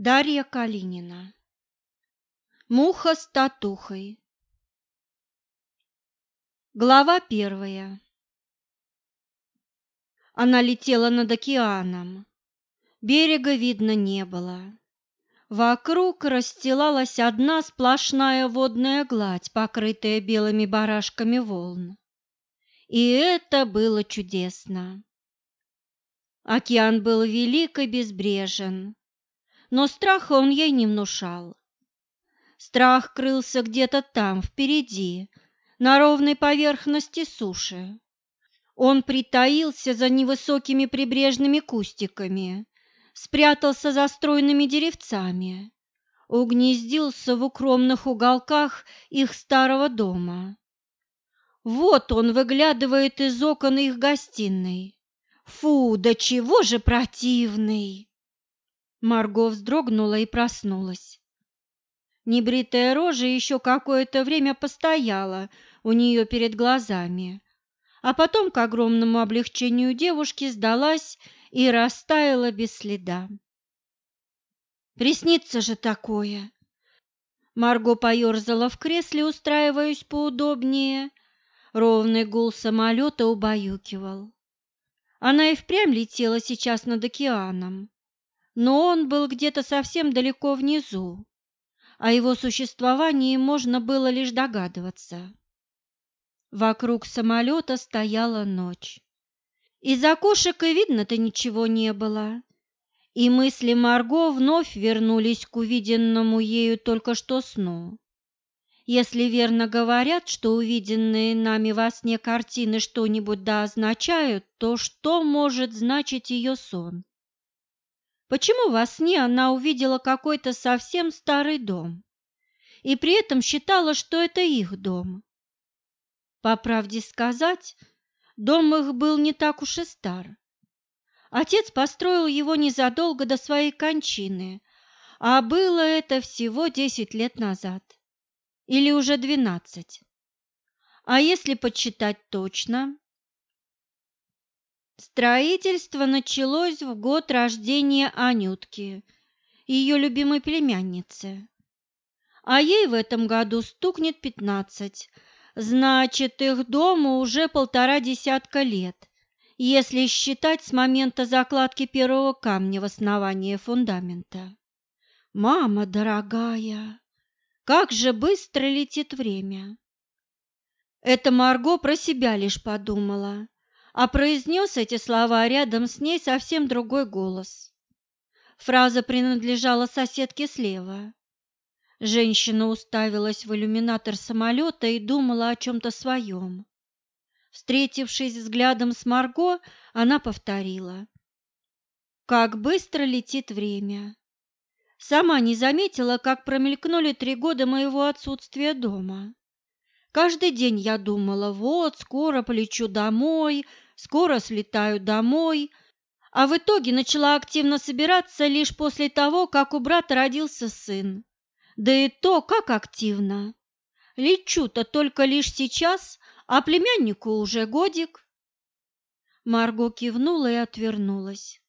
Дарья Калинина. Муха с татухой. Глава первая. Она летела над океаном. Берега видно не было. Вокруг расстилалась одна сплошная водная гладь, покрытая белыми барашками волн. И это было чудесно. Океан был велик и безбрежен, но страха он ей не внушал. Страх крылся где-то там, впереди, на ровной поверхности суши. Он притаился за невысокими прибрежными кустиками, спрятался за стройными деревцами, угнездился в укромных уголках их старого дома. Вот он выглядывает из окон их гостиной. Фу, да чего же противный! Марго вздрогнула и проснулась. Небритая рожа еще какое-то время постояла у нее перед глазами, а потом, к огромному облегчению девушки, сдалась и растаяла без следа. «Приснится же такое!» Марго поерзала в кресле, устраиваясь поудобнее. Ровный гул самолета убаюкивал. Она и впрямь летела сейчас над океаном но он был где-то совсем далеко внизу. О его существовании можно было лишь догадываться. Вокруг самолета стояла ночь. Из окошек и видно-то ничего не было. И мысли Марго вновь вернулись к увиденному ею только что сну. Если верно говорят, что увиденные нами во сне картины что-нибудь да означают, то что может значить ее сон? Почему во сне она увидела какой-то совсем старый дом и при этом считала, что это их дом? По правде сказать, дом их был не так уж и стар. Отец построил его незадолго до своей кончины, а было это всего десять лет назад. Или уже двенадцать. А если подсчитать точно, Строительство началось в год рождения Анютки, ее любимой племянницы. А ей в этом году стукнет пятнадцать, значит, их дому уже полтора десятка лет, если считать с момента закладки первого камня в основании фундамента. Мама дорогая, как же быстро летит время! Это Марго про себя лишь подумала а произнес эти слова рядом с ней совсем другой голос. Фраза принадлежала соседке слева. Женщина уставилась в иллюминатор самолета и думала о чем-то своем. Встретившись взглядом с Марго, она повторила. «Как быстро летит время!» Сама не заметила, как промелькнули три года моего отсутствия дома. Каждый день я думала, вот, скоро полечу домой, скоро слетаю домой, а в итоге начала активно собираться лишь после того, как у брата родился сын. Да и то, как активно. Лечу-то только лишь сейчас, а племяннику уже годик. Марго кивнула и отвернулась.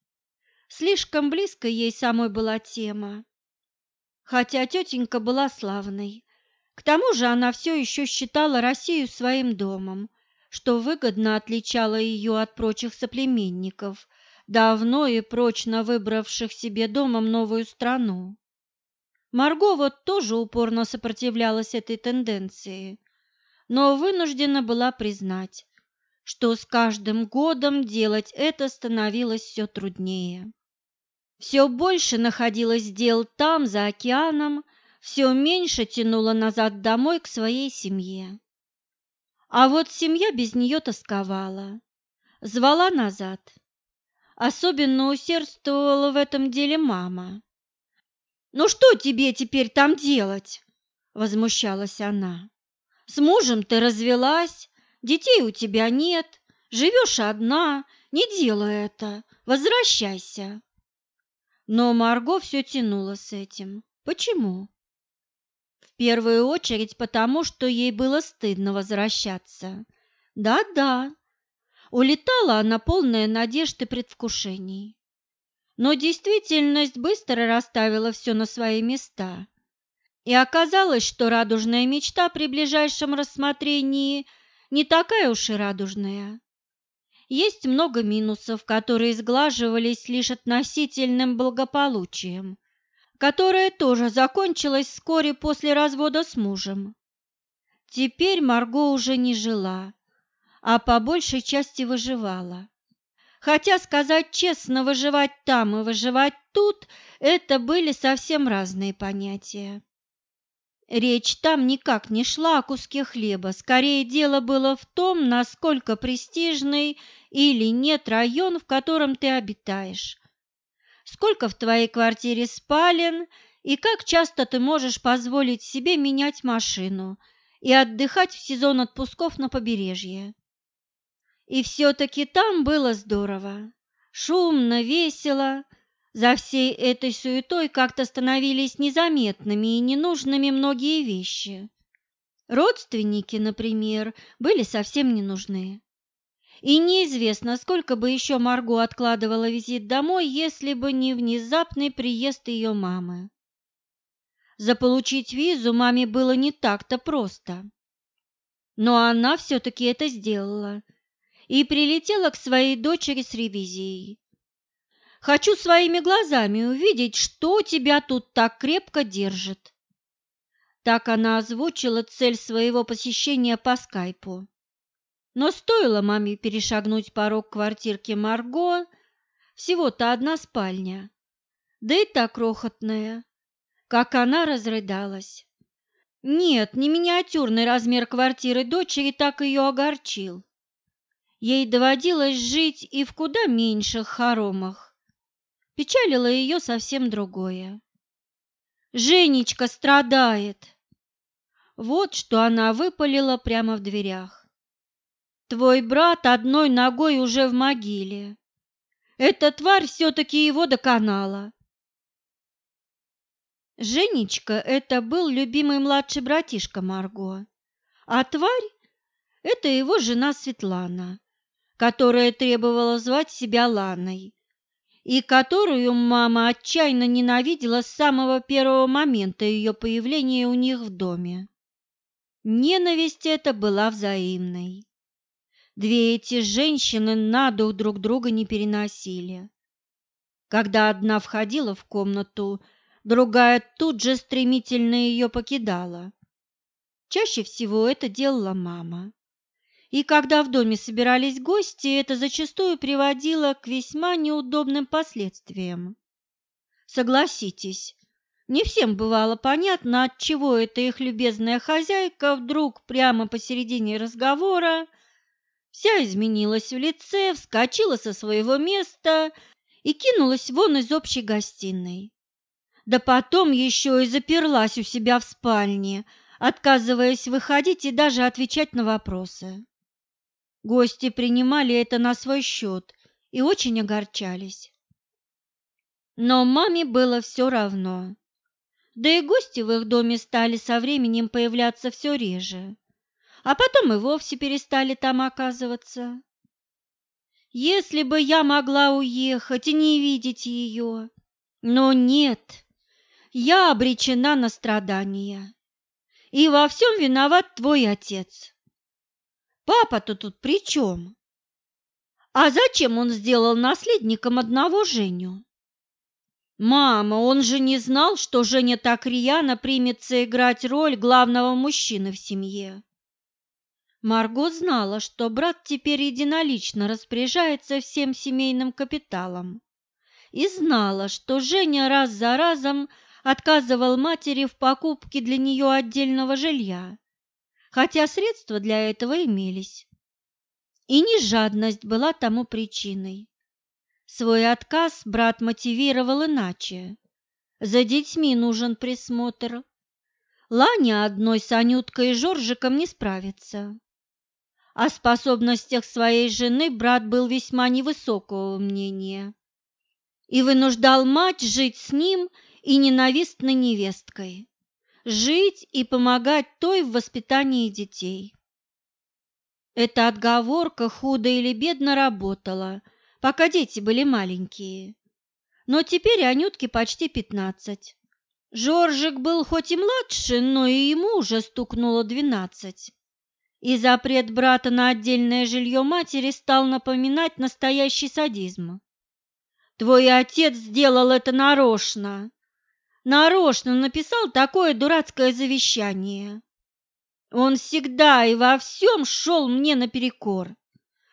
Слишком близко ей самой была тема. Хотя тетенька была славной. К тому же она все еще считала Россию своим домом, что выгодно отличало ее от прочих соплеменников, давно и прочно выбравших себе домом новую страну. Марго вот тоже упорно сопротивлялась этой тенденции, но вынуждена была признать, что с каждым годом делать это становилось все труднее. Все больше находилось дел там, за океаном, все меньше тянуло назад домой к своей семье. А вот семья без нее тосковала, звала назад. Особенно усердствовала в этом деле мама. «Ну что тебе теперь там делать?» – возмущалась она. «С мужем ты развелась, детей у тебя нет, живешь одна, не делай это, возвращайся». Но Марго все тянула с этим. Почему? Первую очередь потому, что ей было стыдно возвращаться. Да-да, улетала она полная надежд и предвкушений. Но действительность быстро расставила все на свои места. И оказалось, что радужная мечта при ближайшем рассмотрении не такая уж и радужная. Есть много минусов, которые сглаживались лишь относительным благополучием, которое тоже закончилось вскоре после развода с мужем. Теперь Марго уже не жила, а по большей части выживала. Хотя, сказать честно, выживать там и выживать тут – это были совсем разные понятия. Речь там никак не шла о куске хлеба, скорее дело было в том, насколько престижный или нет район, в котором ты обитаешь. Сколько в твоей квартире спален и как часто ты можешь позволить себе менять машину и отдыхать в сезон отпусков на побережье. И все-таки там было здорово, шумно, весело, за всей этой суетой как-то становились незаметными и ненужными многие вещи. Родственники, например, были совсем не нужны. И неизвестно, сколько бы еще Марго откладывала визит домой, если бы не внезапный приезд ее мамы. Заполучить визу маме было не так-то просто. Но она все-таки это сделала и прилетела к своей дочери с ревизией. Хочу своими глазами увидеть, что тебя тут так крепко держит. Так она озвучила цель своего посещения по скайпу. Но стоило маме перешагнуть порог квартирки Марго, всего-то одна спальня, да и так крохотная, как она разрыдалась. Нет, не миниатюрный размер квартиры дочери так ее огорчил. Ей доводилось жить и в куда меньших хоромах. Печалило ее совсем другое. «Женечка страдает!» Вот что она выпалила прямо в дверях. «Твой брат одной ногой уже в могиле. Эта тварь все-таки его доконала». Женечка – это был любимый младший братишка Марго, а тварь – это его жена Светлана, которая требовала звать себя Ланой и которую мама отчаянно ненавидела с самого первого момента ее появления у них в доме. Ненависть эта была взаимной. Две эти женщины на дух друг друга не переносили. Когда одна входила в комнату, другая тут же стремительно ее покидала. Чаще всего это делала мама. И когда в доме собирались гости, это зачастую приводило к весьма неудобным последствиям. Согласитесь, не всем бывало понятно, от чего эта их любезная хозяйка вдруг прямо посередине разговора вся изменилась в лице, вскочила со своего места и кинулась вон из общей гостиной. Да потом еще и заперлась у себя в спальне, отказываясь выходить и даже отвечать на вопросы. Гости принимали это на свой счет и очень огорчались. Но маме было все равно. Да и гости в их доме стали со временем появляться все реже, а потом и вовсе перестали там оказываться. Если бы я могла уехать и не видеть ее, но нет, я обречена на страдания. И во всем виноват твой отец. Папа-то тут при чем? А зачем он сделал наследником одного Женю? Мама, он же не знал, что Женя так рьяно примется играть роль главного мужчины в семье. Марго знала, что брат теперь единолично распоряжается всем семейным капиталом, и знала, что Женя раз за разом отказывал матери в покупке для нее отдельного жилья хотя средства для этого имелись. И не жадность была тому причиной. Свой отказ брат мотивировал иначе. За детьми нужен присмотр. Ланя одной с Анюткой и Жоржиком не справится. О способностях своей жены брат был весьма невысокого мнения и вынуждал мать жить с ним и ненавистной невесткой жить и помогать той в воспитании детей. Эта отговорка худо или бедно работала, пока дети были маленькие. но теперь Анютке почти пятнадцать. Жоржик был хоть и младше, но и ему уже стукнуло двенадцать. И запрет брата на отдельное жилье матери стал напоминать настоящий садизм. Твой отец сделал это нарочно. Нарочно написал такое дурацкое завещание. Он всегда и во всем шел мне наперекор.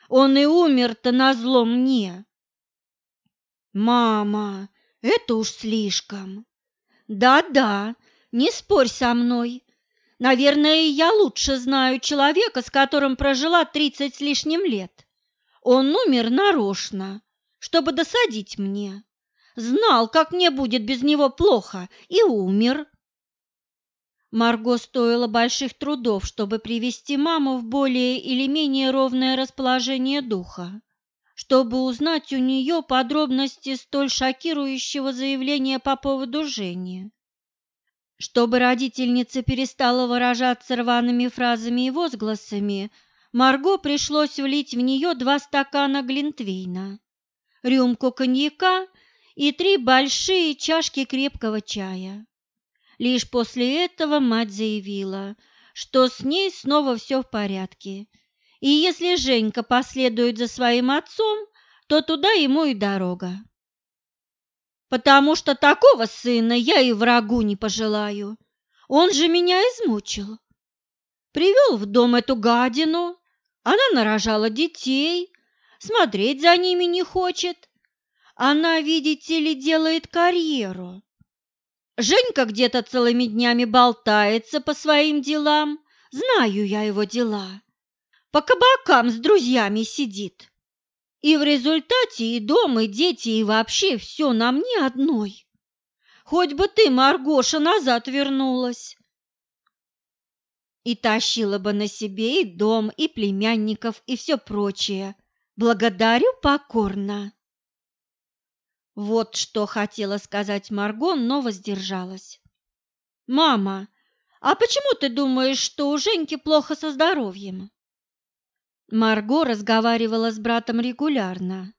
Он и умер-то назло мне. Мама, это уж слишком. Да-да, не спорь со мной. Наверное, я лучше знаю человека, с которым прожила тридцать с лишним лет. Он умер нарочно, чтобы досадить мне. Знал, как мне будет без него плохо, и умер. Марго стоило больших трудов, чтобы привести маму в более или менее ровное расположение духа, чтобы узнать у нее подробности столь шокирующего заявления по поводу Жени. Чтобы родительница перестала выражаться рваными фразами и возгласами, Марго пришлось влить в нее два стакана глинтвейна, рюмку коньяка и три большие чашки крепкого чая. Лишь после этого мать заявила, что с ней снова все в порядке, и если Женька последует за своим отцом, то туда ему и дорога. Потому что такого сына я и врагу не пожелаю. Он же меня измучил. Привел в дом эту гадину, она нарожала детей, смотреть за ними не хочет. Она, видите ли, делает карьеру. Женька где-то целыми днями болтается по своим делам, знаю я его дела. По кабакам с друзьями сидит. И в результате и дом, и дети, и вообще все на мне одной. Хоть бы ты, Маргоша, назад вернулась. И тащила бы на себе и дом, и племянников, и все прочее. Благодарю покорно. Вот что хотела сказать Марго, но воздержалась. «Мама, а почему ты думаешь, что у Женьки плохо со здоровьем?» Марго разговаривала с братом регулярно,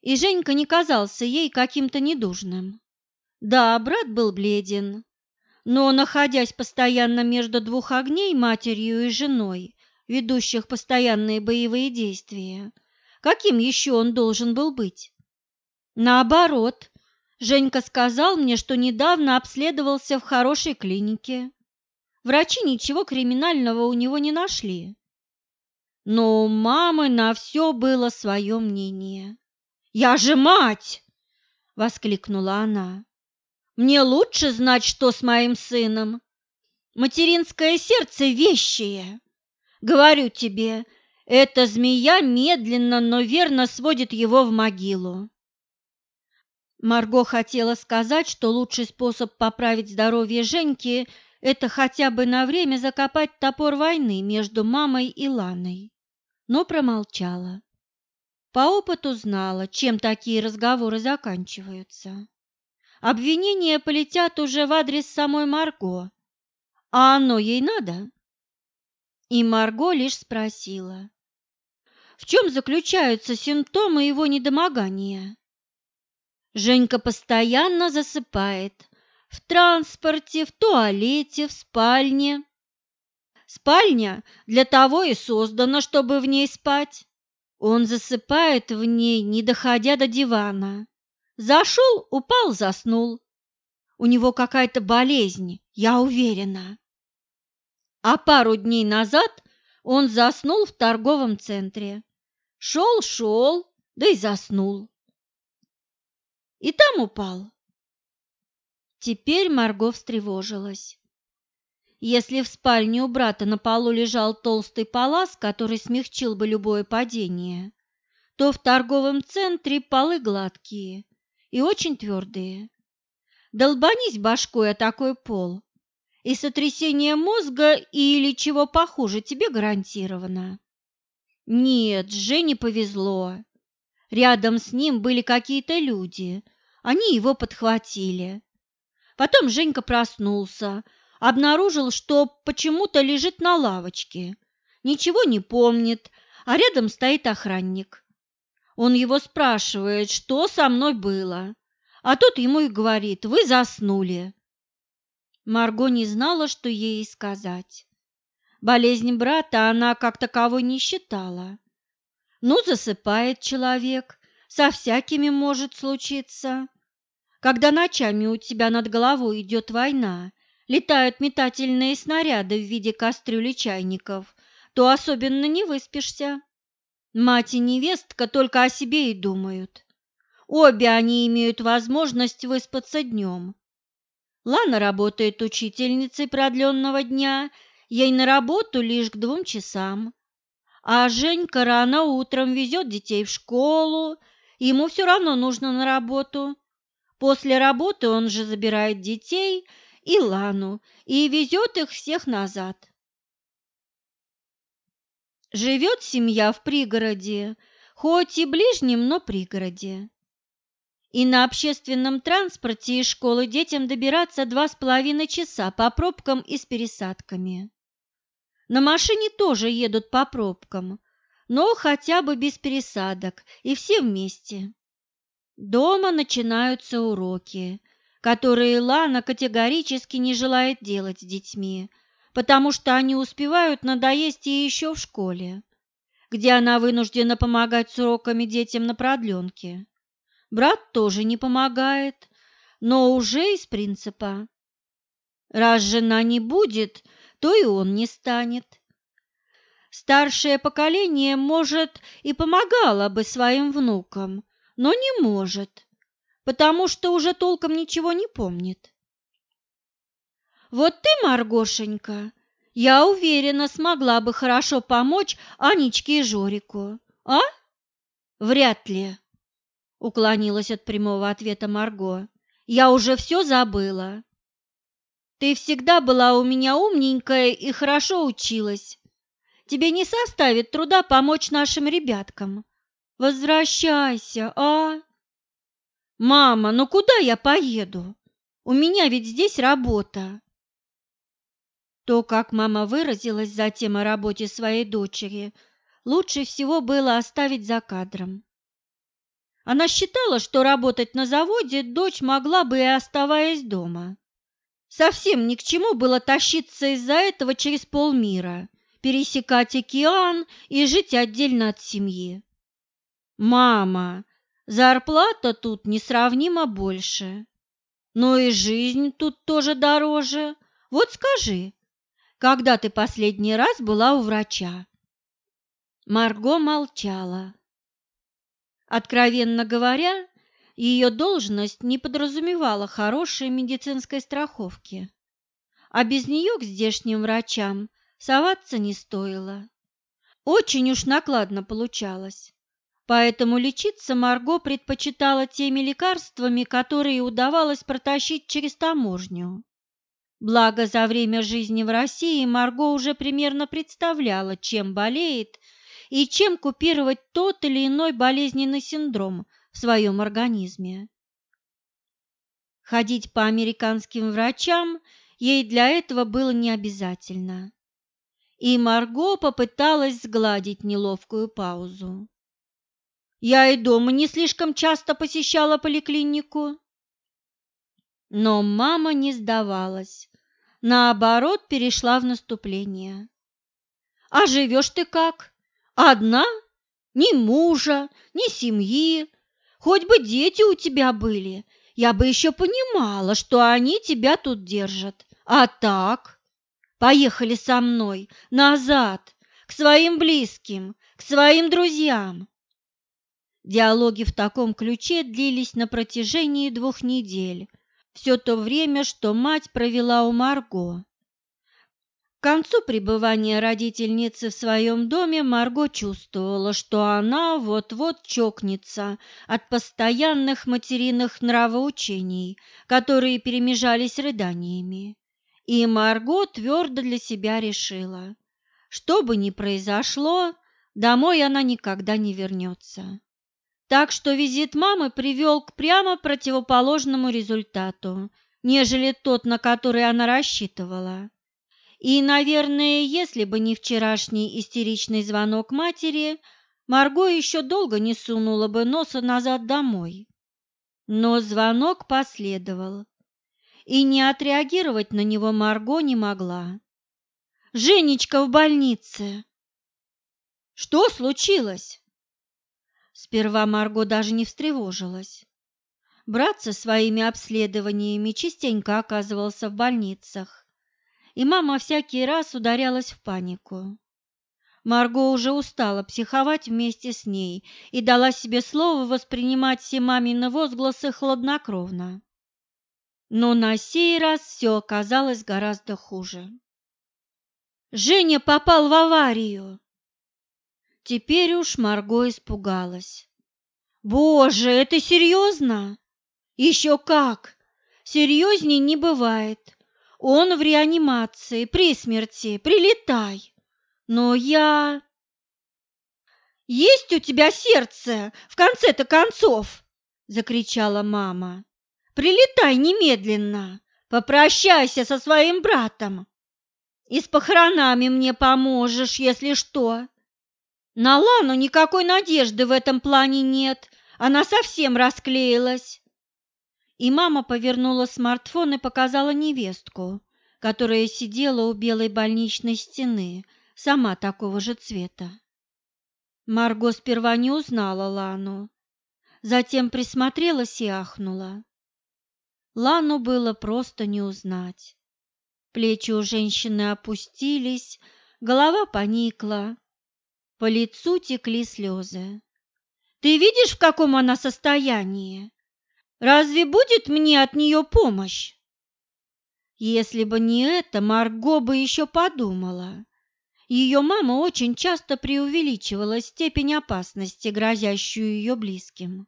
и Женька не казался ей каким-то недужным. Да, брат был бледен, но, находясь постоянно между двух огней, матерью и женой, ведущих постоянные боевые действия, каким еще он должен был быть? Наоборот, Женька сказал мне, что недавно обследовался в хорошей клинике. Врачи ничего криминального у него не нашли. Но у мамы на все было свое мнение. «Я же мать!» — воскликнула она. «Мне лучше знать, что с моим сыном. Материнское сердце вещее. Говорю тебе, эта змея медленно, но верно сводит его в могилу. Марго хотела сказать, что лучший способ поправить здоровье Женьки – это хотя бы на время закопать топор войны между мамой и Ланой, но промолчала. По опыту знала, чем такие разговоры заканчиваются. Обвинения полетят уже в адрес самой Марго, а оно ей надо? И Марго лишь спросила, в чем заключаются симптомы его недомогания? Женька постоянно засыпает. В транспорте, в туалете, в спальне. Спальня для того и создана, чтобы в ней спать. Он засыпает в ней, не доходя до дивана. Зашел, упал, заснул. У него какая-то болезнь, я уверена. А пару дней назад он заснул в торговом центре. Шел-шел, да и заснул и там упал. Теперь Марго встревожилась. Если в спальне у брата на полу лежал толстый палас, который смягчил бы любое падение, то в торговом центре полы гладкие и очень твердые. Долбанись башкой о такой пол, и сотрясение мозга или чего похуже тебе гарантировано. Нет, Жене повезло. Рядом с ним были какие-то люди, они его подхватили. Потом Женька проснулся, обнаружил, что почему-то лежит на лавочке, ничего не помнит, а рядом стоит охранник. Он его спрашивает, что со мной было, а тот ему и говорит, вы заснули. Марго не знала, что ей сказать. Болезнь брата она как таковой не считала. Ну, засыпает человек, со всякими может случиться. Когда ночами у тебя над головой идет война, летают метательные снаряды в виде кастрюли чайников, то особенно не выспишься. Мать и невестка только о себе и думают. Обе они имеют возможность выспаться днем. Лана работает учительницей продленного дня, ей на работу лишь к двум часам. А Женька рано утром везет детей в школу, ему все равно нужно на работу. После работы он же забирает детей и Лану и везет их всех назад. Живет семья в пригороде, хоть и ближнем, но пригороде. И на общественном транспорте из школы детям добираться два с половиной часа по пробкам и с пересадками. На машине тоже едут по пробкам, но хотя бы без пересадок и все вместе. Дома начинаются уроки, которые Лана категорически не желает делать с детьми, потому что они успевают надоесть ей еще в школе, где она вынуждена помогать с уроками детям на продленке. Брат тоже не помогает, но уже из принципа. Раз жена не будет, то и он не станет. Старшее поколение, может, и помогало бы своим внукам, но не может, потому что уже толком ничего не помнит. Вот ты, Маргошенька, я уверена, смогла бы хорошо помочь Анечке и Жорику, а? Вряд ли, уклонилась от прямого ответа Марго. Я уже все забыла. Ты всегда была у меня умненькая и хорошо училась. Тебе не составит труда помочь нашим ребяткам. Возвращайся, а? Мама, ну куда я поеду? У меня ведь здесь работа. То, как мама выразилась затем о работе своей дочери, лучше всего было оставить за кадром. Она считала, что работать на заводе дочь могла бы и оставаясь дома. Совсем ни к чему было тащиться из-за этого через полмира, пересекать океан и жить отдельно от семьи. Мама, зарплата тут несравнимо больше. Но и жизнь тут тоже дороже. Вот скажи, когда ты последний раз была у врача? Марго молчала. Откровенно говоря, ее должность не подразумевала хорошей медицинской страховки, а без нее к здешним врачам соваться не стоило. Очень уж накладно получалось. Поэтому лечиться Марго предпочитала теми лекарствами, которые удавалось протащить через таможню. Благо, за время жизни в России Марго уже примерно представляла, чем болеет и чем купировать тот или иной болезненный синдром в своем организме. Ходить по американским врачам ей для этого было не обязательно. И Марго попыталась сгладить неловкую паузу. Я и дома не слишком часто посещала поликлинику. Но мама не сдавалась, наоборот, перешла в наступление. А живешь ты как? Одна? Ни мужа, ни семьи. Хоть бы дети у тебя были, я бы еще понимала, что они тебя тут держат. А так? Поехали со мной назад, к своим близким, к своим друзьям. Диалоги в таком ключе длились на протяжении двух недель, все то время, что мать провела у Марго. К концу пребывания родительницы в своем доме Марго чувствовала, что она вот-вот чокнется от постоянных материных нравоучений, которые перемежались рыданиями. И Марго твердо для себя решила, что бы ни произошло, домой она никогда не вернется. Так что визит мамы привел к прямо противоположному результату, нежели тот, на который она рассчитывала. И, наверное, если бы не вчерашний истеричный звонок матери, Марго еще долго не сунула бы носа назад домой. Но звонок последовал, и не отреагировать на него Марго не могла. «Женечка в больнице!» «Что случилось?» Сперва Марго даже не встревожилась. Брат со своими обследованиями частенько оказывался в больницах, и мама всякий раз ударялась в панику. Марго уже устала психовать вместе с ней и дала себе слово воспринимать все мамины возгласы хладнокровно. Но на сей раз все оказалось гораздо хуже. «Женя попал в аварию!» Теперь уж Марго испугалась. «Боже, это серьезно?» «Еще как! Серьезней не бывает. Он в реанимации, при смерти, прилетай!» Но я... «Есть у тебя сердце, в конце-то концов!» – закричала мама. «Прилетай немедленно, попрощайся со своим братом. И с похоронами мне поможешь, если что. На Лану никакой надежды в этом плане нет, она совсем расклеилась». И мама повернула смартфон и показала невестку, которая сидела у белой больничной стены – сама такого же цвета. Марго сперва не узнала Лану, затем присмотрелась и ахнула. Лану было просто не узнать. Плечи у женщины опустились, голова поникла, по лицу текли слезы. «Ты видишь, в каком она состоянии? Разве будет мне от нее помощь?» Если бы не это, Марго бы еще подумала. Ее мама очень часто преувеличивала степень опасности, грозящую ее близким.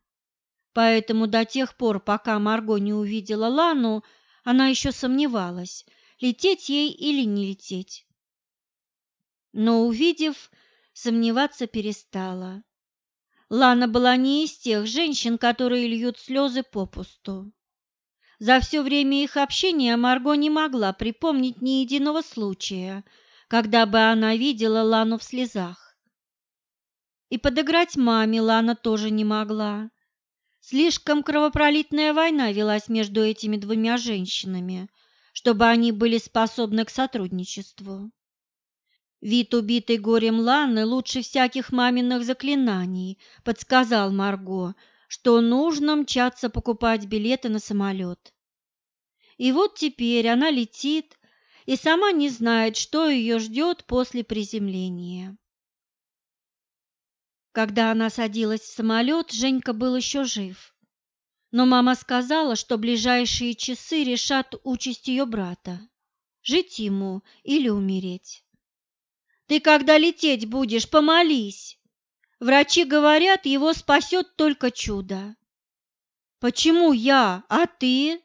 Поэтому до тех пор, пока Марго не увидела Лану, она еще сомневалась, лететь ей или не лететь. Но увидев, сомневаться перестала. Лана была не из тех женщин, которые льют слезы попусту. За все время их общения Марго не могла припомнить ни единого случая – когда бы она видела Лану в слезах. И подыграть маме Лана тоже не могла. Слишком кровопролитная война велась между этими двумя женщинами, чтобы они были способны к сотрудничеству. Вид убитой горем Ланы лучше всяких маминых заклинаний подсказал Марго, что нужно мчаться покупать билеты на самолет. И вот теперь она летит, и сама не знает, что ее ждет после приземления. Когда она садилась в самолет, Женька был еще жив. Но мама сказала, что ближайшие часы решат участь ее брата. Жить ему или умереть. «Ты когда лететь будешь, помолись!» Врачи говорят, его спасет только чудо. Почему я, а ты?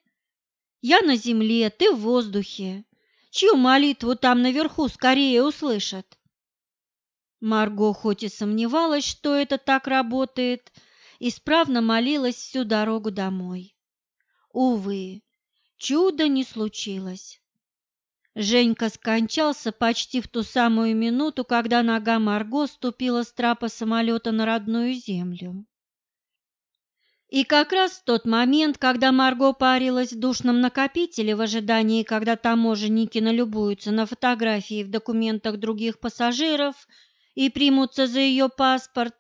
Я на земле, ты в воздухе чью молитву там наверху скорее услышат. Марго хоть и сомневалась, что это так работает, исправно молилась всю дорогу домой. Увы, чуда не случилось. Женька скончался почти в ту самую минуту, когда нога Марго ступила с трапа самолета на родную землю. И как раз в тот момент, когда Марго парилась в душном накопителе в ожидании, когда таможенники налюбуются на фотографии в документах других пассажиров и примутся за ее паспорт,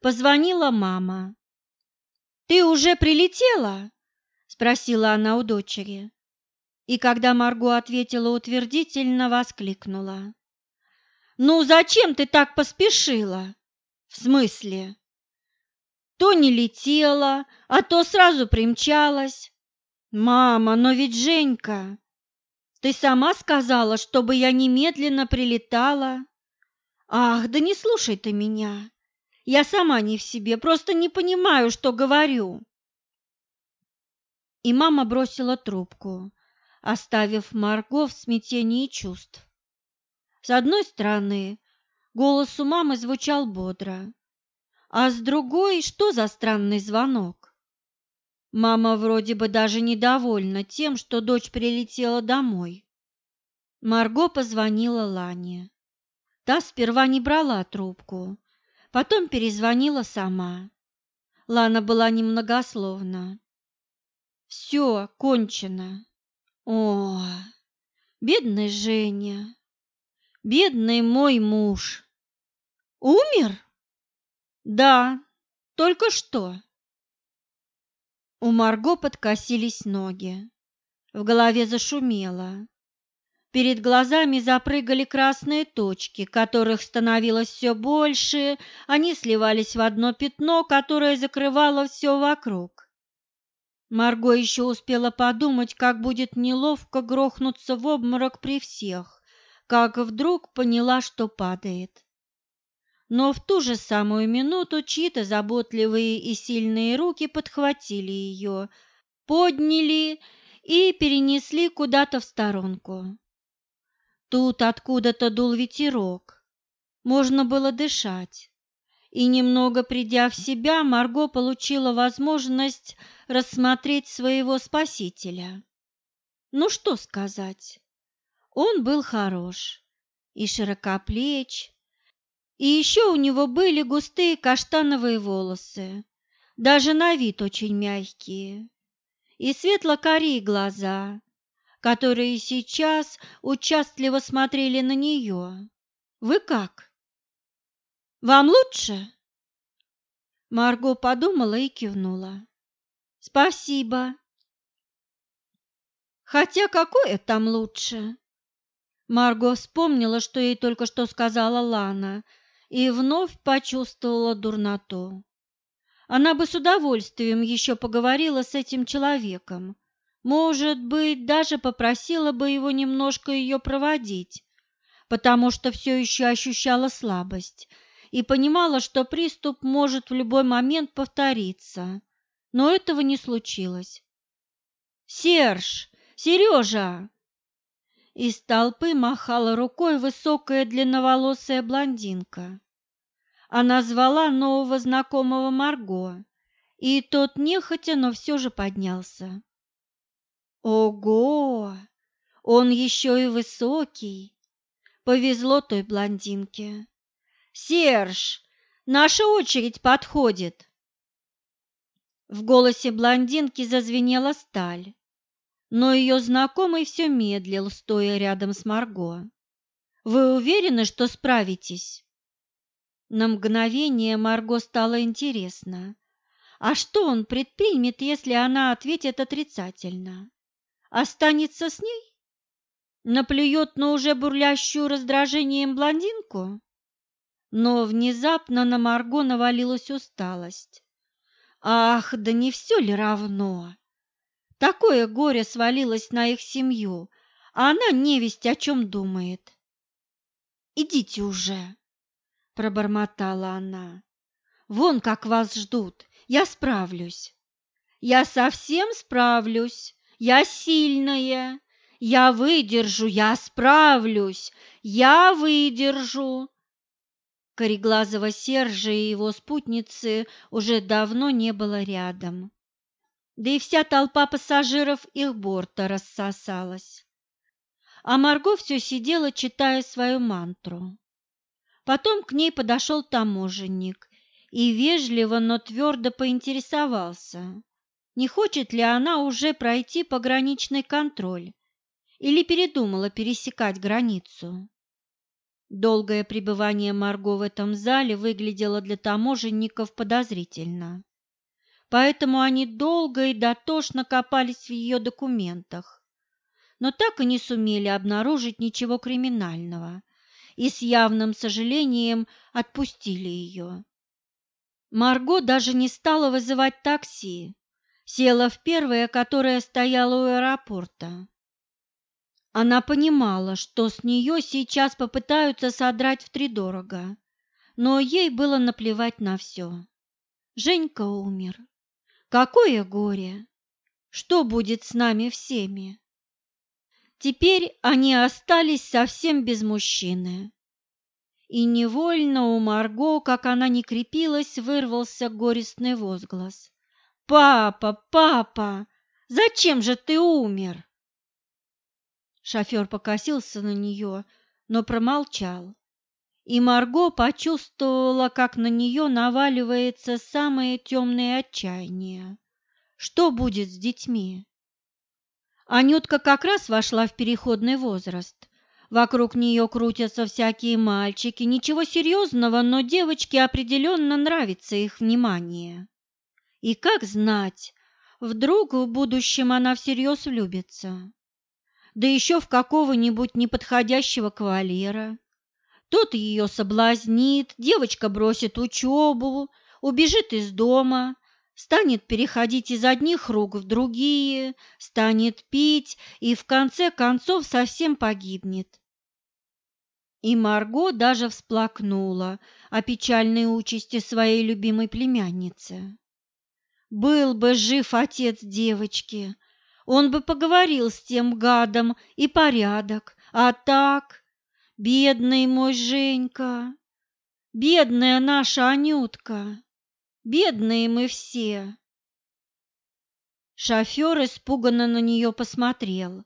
позвонила мама. «Ты уже прилетела?» – спросила она у дочери. И когда Марго ответила утвердительно, воскликнула. «Ну, зачем ты так поспешила?» «В смысле?» То не летела, а то сразу примчалась. Мама, но ведь Женька, ты сама сказала, чтобы я немедленно прилетала. Ах, да не слушай ты меня. Я сама не в себе, просто не понимаю, что говорю. И мама бросила трубку, оставив Марго в смятении чувств. С одной стороны, голос у мамы звучал бодро, а с другой, что за странный звонок? Мама вроде бы даже недовольна тем, что дочь прилетела домой. Марго позвонила Лане. Та сперва не брала трубку, потом перезвонила сама. Лана была немногословна. Все, кончено. О, бедный Женя, бедный мой муж. Умер? Да, только что. У Марго подкосились ноги. В голове зашумело. Перед глазами запрыгали красные точки, которых становилось все больше, они сливались в одно пятно, которое закрывало все вокруг. Марго еще успела подумать, как будет неловко грохнуться в обморок при всех, как вдруг поняла, что падает. Но в ту же самую минуту чьи-то заботливые и сильные руки подхватили ее, подняли и перенесли куда-то в сторонку. Тут откуда-то дул ветерок, можно было дышать, и немного придя в себя, Марго получила возможность рассмотреть своего спасителя. Ну что сказать, он был хорош и широкоплеч, и еще у него были густые каштановые волосы, даже на вид очень мягкие, и светло-карие глаза, которые сейчас участливо смотрели на нее. «Вы как? Вам лучше?» Марго подумала и кивнула. «Спасибо». «Хотя какое там лучше?» Марго вспомнила, что ей только что сказала Лана, и вновь почувствовала дурноту. Она бы с удовольствием еще поговорила с этим человеком, может быть, даже попросила бы его немножко ее проводить, потому что все еще ощущала слабость и понимала, что приступ может в любой момент повториться, но этого не случилось. «Серж! Сережа!» Из толпы махала рукой высокая длинноволосая блондинка. Она звала нового знакомого Марго, и тот нехотя, но все же поднялся. Ого! Он еще и высокий. Повезло той блондинке. Серж, наша очередь подходит. В голосе блондинки зазвенела сталь но ее знакомый все медлил, стоя рядом с Марго. «Вы уверены, что справитесь?» На мгновение Марго стало интересно. А что он предпримет, если она ответит отрицательно? Останется с ней? Наплюет на уже бурлящую раздражением блондинку? Но внезапно на Марго навалилась усталость. Ах, да не все ли равно? Такое горе свалилось на их семью, а она невесть о чем думает. «Идите уже!» – пробормотала она. «Вон как вас ждут, я справлюсь. Я совсем справлюсь, я сильная, я выдержу, я справлюсь, я выдержу!» Кореглазого Сержа и его спутницы уже давно не было рядом да и вся толпа пассажиров их борта рассосалась. А Марго все сидела, читая свою мантру. Потом к ней подошел таможенник и вежливо, но твердо поинтересовался, не хочет ли она уже пройти пограничный контроль или передумала пересекать границу. Долгое пребывание Марго в этом зале выглядело для таможенников подозрительно поэтому они долго и дотошно копались в ее документах, но так и не сумели обнаружить ничего криминального и с явным сожалением отпустили ее. Марго даже не стала вызывать такси, села в первое, которое стояло у аэропорта. Она понимала, что с нее сейчас попытаются содрать втридорого, но ей было наплевать на все. Женька умер. Какое горе! Что будет с нами всеми? Теперь они остались совсем без мужчины. И невольно у Марго, как она не крепилась, вырвался горестный возглас. «Папа, папа, зачем же ты умер?» Шофер покосился на нее, но промолчал. И Марго почувствовала, как на нее наваливается самое темное отчаяние. Что будет с детьми? Анютка как раз вошла в переходный возраст. Вокруг нее крутятся всякие мальчики, ничего серьезного, но девочке определенно нравится их внимание. И как знать, вдруг в будущем она всерьез влюбится. Да еще в какого-нибудь неподходящего кавалера. Тот ее соблазнит, девочка бросит учебу, убежит из дома, станет переходить из одних рук в другие, станет пить и в конце концов совсем погибнет. И Марго даже всплакнула о печальной участи своей любимой племянницы. Был бы жив отец девочки, он бы поговорил с тем гадом и порядок, а так, бедный мой Женька, бедная наша Анютка, бедные мы все. Шофер испуганно на нее посмотрел,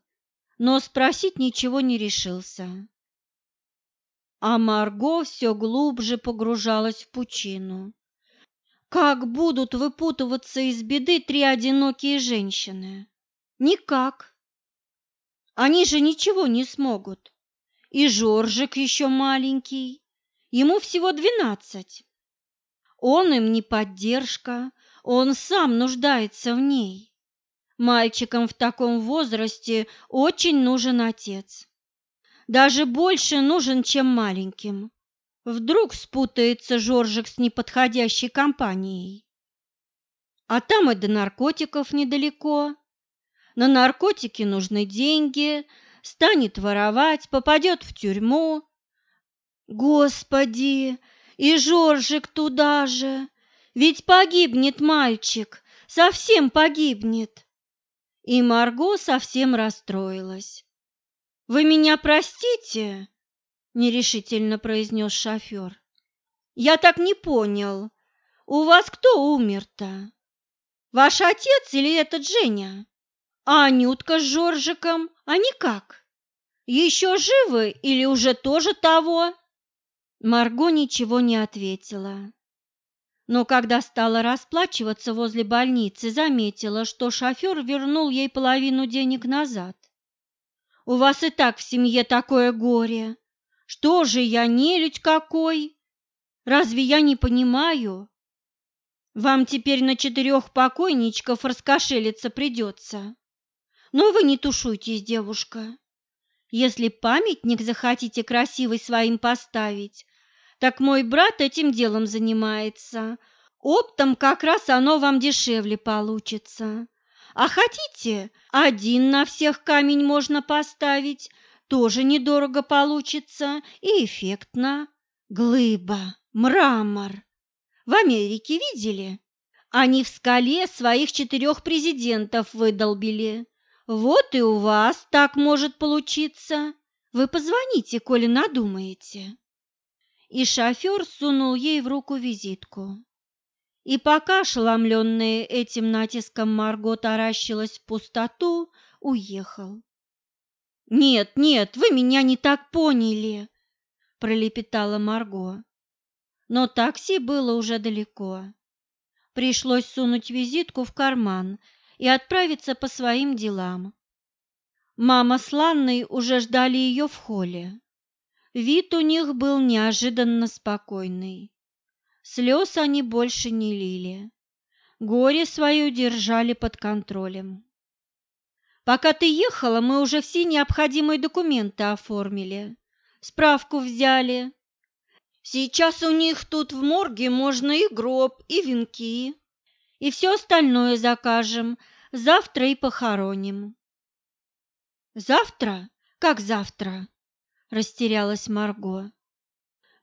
но спросить ничего не решился а Марго все глубже погружалась в пучину. Как будут выпутываться из беды три одинокие женщины? Никак. Они же ничего не смогут. И Жоржик еще маленький, ему всего двенадцать. Он им не поддержка, он сам нуждается в ней. Мальчикам в таком возрасте очень нужен отец даже больше нужен, чем маленьким. Вдруг спутается Жоржик с неподходящей компанией. А там и до наркотиков недалеко. На наркотики нужны деньги, станет воровать, попадет в тюрьму. Господи, и Жоржик туда же, ведь погибнет мальчик, совсем погибнет. И Марго совсем расстроилась. «Вы меня простите?» – нерешительно произнес шофер. «Я так не понял. У вас кто умер-то? Ваш отец или этот Женя? А Анютка с Жоржиком, они как? Еще живы или уже тоже того?» Марго ничего не ответила. Но когда стала расплачиваться возле больницы, заметила, что шофер вернул ей половину денег назад. У вас и так в семье такое горе. Что же я, нелюдь какой? Разве я не понимаю? Вам теперь на четырех покойничков раскошелиться придется. Но вы не тушуйтесь, девушка. Если памятник захотите красивый своим поставить, так мой брат этим делом занимается. Оптом как раз оно вам дешевле получится. А хотите, один на всех камень можно поставить, тоже недорого получится и эффектно. Глыба, мрамор. В Америке видели? Они в скале своих четырех президентов выдолбили. Вот и у вас так может получиться. Вы позвоните, коли надумаете. И шофер сунул ей в руку визитку. И пока ошеломленная этим натиском Марго таращилась в пустоту, уехал. «Нет, нет, вы меня не так поняли!» – пролепетала Марго. Но такси было уже далеко. Пришлось сунуть визитку в карман и отправиться по своим делам. Мама с Ланной уже ждали ее в холле. Вид у них был неожиданно спокойный. Слез они больше не лили. Горе свое держали под контролем. Пока ты ехала, мы уже все необходимые документы оформили, справку взяли. Сейчас у них тут в морге можно и гроб, и венки, и все остальное закажем, завтра и похороним. Завтра? Как завтра? Растерялась Марго.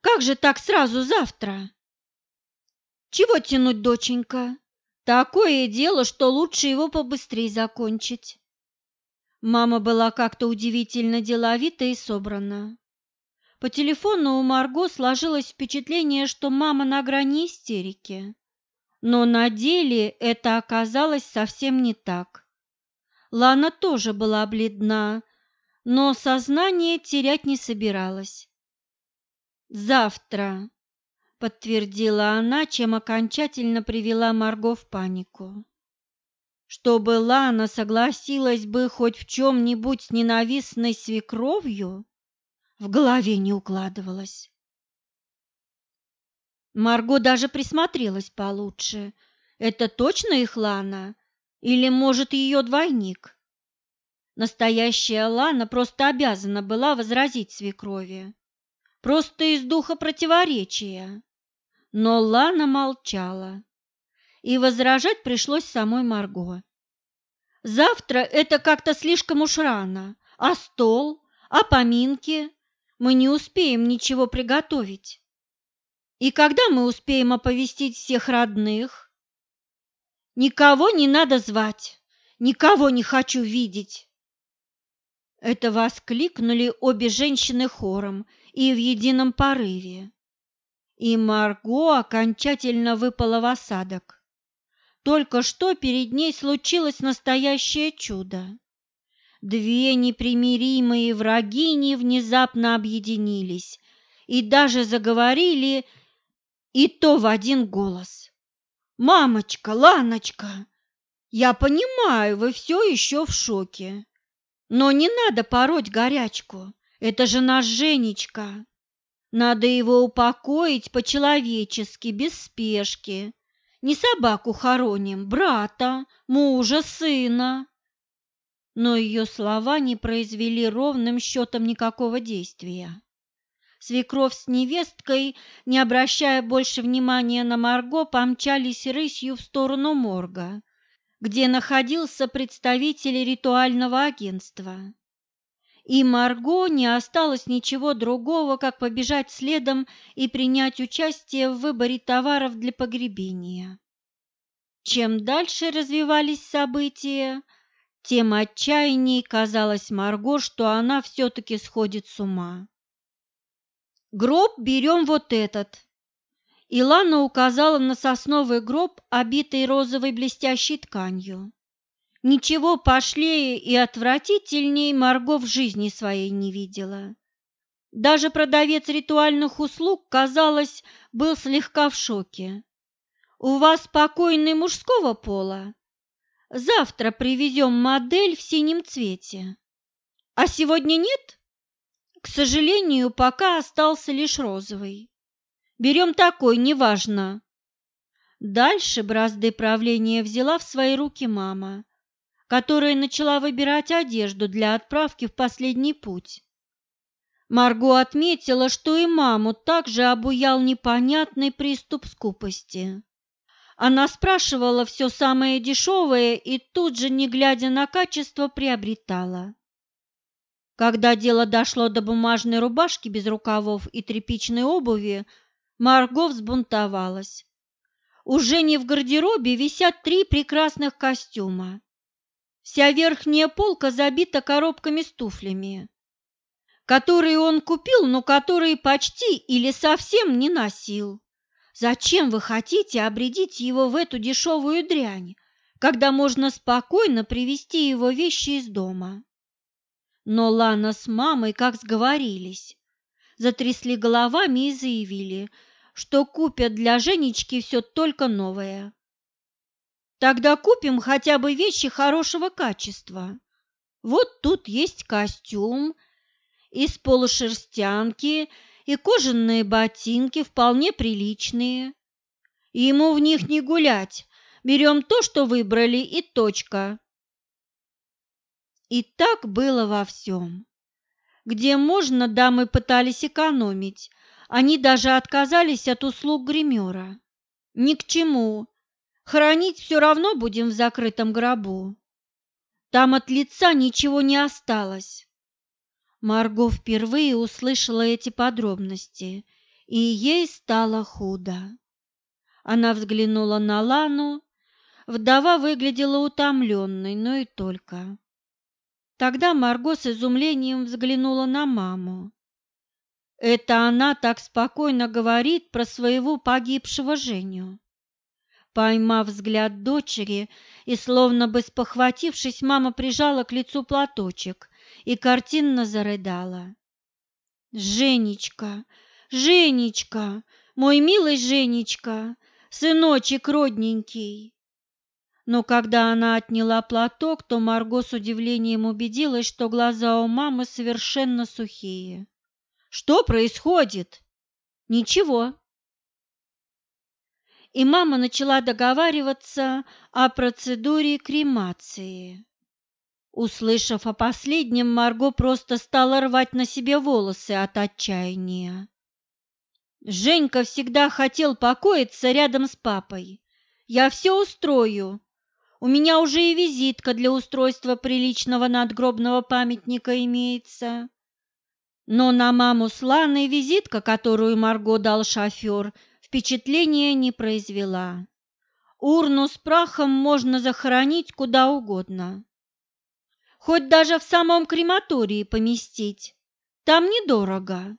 Как же так сразу завтра? Чего тянуть, доченька? Такое дело, что лучше его побыстрее закончить. Мама была как-то удивительно деловита и собрана. По телефону у Марго сложилось впечатление, что мама на грани истерики. Но на деле это оказалось совсем не так. Лана тоже была бледна, но сознание терять не собиралась. «Завтра», подтвердила она, чем окончательно привела Марго в панику. чтобы Лана согласилась бы хоть в чем-нибудь с ненавистной свекровью, в голове не укладывалось. Марго даже присмотрелась получше. Это точно их Лана? Или, может, ее двойник? Настоящая Лана просто обязана была возразить свекрови. Просто из духа противоречия. Но Лана молчала и возражать пришлось самой Марго. «Завтра это как-то слишком уж рано, а стол, а поминки? Мы не успеем ничего приготовить. И когда мы успеем оповестить всех родных? Никого не надо звать, никого не хочу видеть!» Это воскликнули обе женщины хором и в едином порыве. И Марго окончательно выпала в осадок. Только что перед ней случилось настоящее чудо. Две непримиримые врагини внезапно объединились и даже заговорили, и то в один голос. «Мамочка, Ланочка, я понимаю, вы все еще в шоке, но не надо пороть горячку, это же наш Женечка. Надо его упокоить по-человечески, без спешки, не собаку хороним, брата, мужа, сына. Но ее слова не произвели ровным счетом никакого действия. Свекровь с невесткой, не обращая больше внимания на Марго, помчались рысью в сторону морга, где находился представитель ритуального агентства. И Марго не осталось ничего другого, как побежать следом и принять участие в выборе товаров для погребения. Чем дальше развивались события, тем отчаянней казалось Марго, что она все-таки сходит с ума. «Гроб берем вот этот», Илана указала на сосновый гроб, обитый розовой блестящей тканью. Ничего пошлее и отвратительнее Марго в жизни своей не видела. Даже продавец ритуальных услуг, казалось, был слегка в шоке. «У вас покойный мужского пола? Завтра привезем модель в синем цвете. А сегодня нет?» «К сожалению, пока остался лишь розовый. Берем такой, неважно». Дальше бразды правления взяла в свои руки мама которая начала выбирать одежду для отправки в последний путь. Марго отметила, что и маму также обуял непонятный приступ скупости. Она спрашивала все самое дешевое и тут же, не глядя на качество, приобретала. Когда дело дошло до бумажной рубашки без рукавов и тряпичной обуви, Марго взбунтовалась. Уже не в гардеробе висят три прекрасных костюма. Вся верхняя полка забита коробками с туфлями, которые он купил, но которые почти или совсем не носил. Зачем вы хотите обредить его в эту дешевую дрянь, когда можно спокойно привезти его вещи из дома? Но Лана с мамой как сговорились, затрясли головами и заявили, что купят для Женечки все только новое. Тогда купим хотя бы вещи хорошего качества. Вот тут есть костюм из полушерстянки и кожаные ботинки вполне приличные. Ему в них не гулять. Берем то, что выбрали, и точка. И так было во всем. Где можно, дамы пытались экономить. Они даже отказались от услуг гримера. Ни к чему. Хранить все равно будем в закрытом гробу. Там от лица ничего не осталось. Марго впервые услышала эти подробности, и ей стало худо. Она взглянула на Лану. Вдова выглядела утомленной, но и только. Тогда Марго с изумлением взглянула на маму. Это она так спокойно говорит про своего погибшего Женю. Поймав взгляд дочери и словно бы спохватившись, мама прижала к лицу платочек и картинно зарыдала. «Женечка, Женечка, мой милый Женечка, сыночек родненький!» Но когда она отняла платок, то Марго с удивлением убедилась, что глаза у мамы совершенно сухие. «Что происходит?» «Ничего». И мама начала договариваться о процедуре кремации. Услышав о последнем, Марго просто стала рвать на себе волосы от отчаяния. Женька всегда хотел покоиться рядом с папой. Я все устрою. У меня уже и визитка для устройства приличного надгробного памятника имеется. Но на маму Сланы визитка, которую Марго дал шофер, впечатления не произвела. Урну с прахом можно захоронить куда угодно. Хоть даже в самом крематории поместить. Там недорого.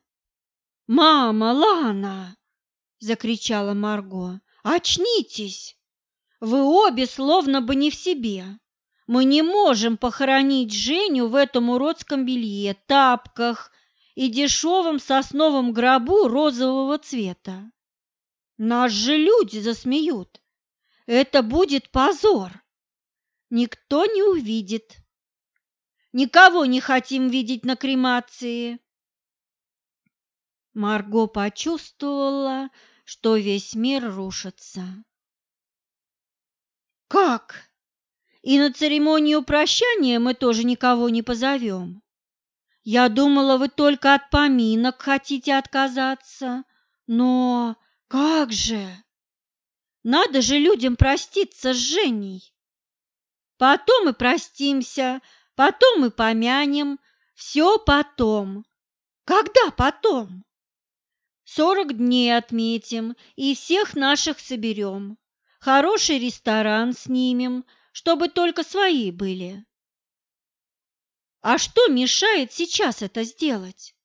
«Мама, Лана!» – закричала Марго. «Очнитесь! Вы обе словно бы не в себе. Мы не можем похоронить Женю в этом уродском белье, тапках и дешевом сосновом гробу розового цвета. Нас же люди засмеют. Это будет позор. Никто не увидит. Никого не хотим видеть на кремации. Марго почувствовала, что весь мир рушится. «Как? И на церемонию прощания мы тоже никого не позовем? Я думала, вы только от поминок хотите отказаться, но как же? Надо же людям проститься с Женей. Потом и простимся, потом и помянем, все потом. Когда потом?» Сорок дней отметим и всех наших соберем. Хороший ресторан снимем, чтобы только свои были. А что мешает сейчас это сделать?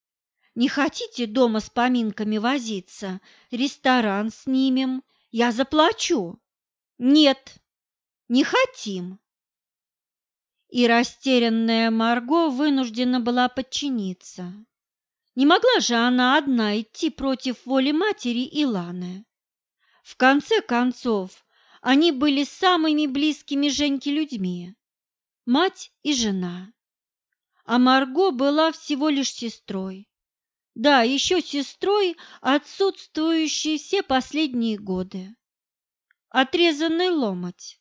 Не хотите дома с поминками возиться? Ресторан снимем, я заплачу. Нет, не хотим. И растерянная Марго вынуждена была подчиниться. Не могла же она одна идти против воли матери Иланы. В конце концов, они были самыми близкими Женьке людьми – мать и жена. А Марго была всего лишь сестрой. Да, еще сестрой, отсутствующей все последние годы. Отрезанный ломоть,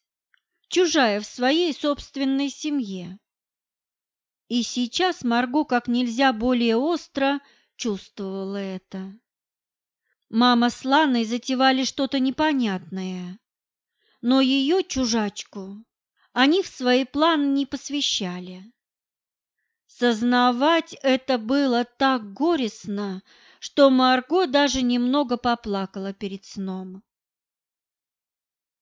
чужая в своей собственной семье. И сейчас Марго как нельзя более остро чувствовала это. Мама с Ланой затевали что-то непонятное, но ее, чужачку, они в свои планы не посвящали. Сознавать это было так горестно, что Марго даже немного поплакала перед сном.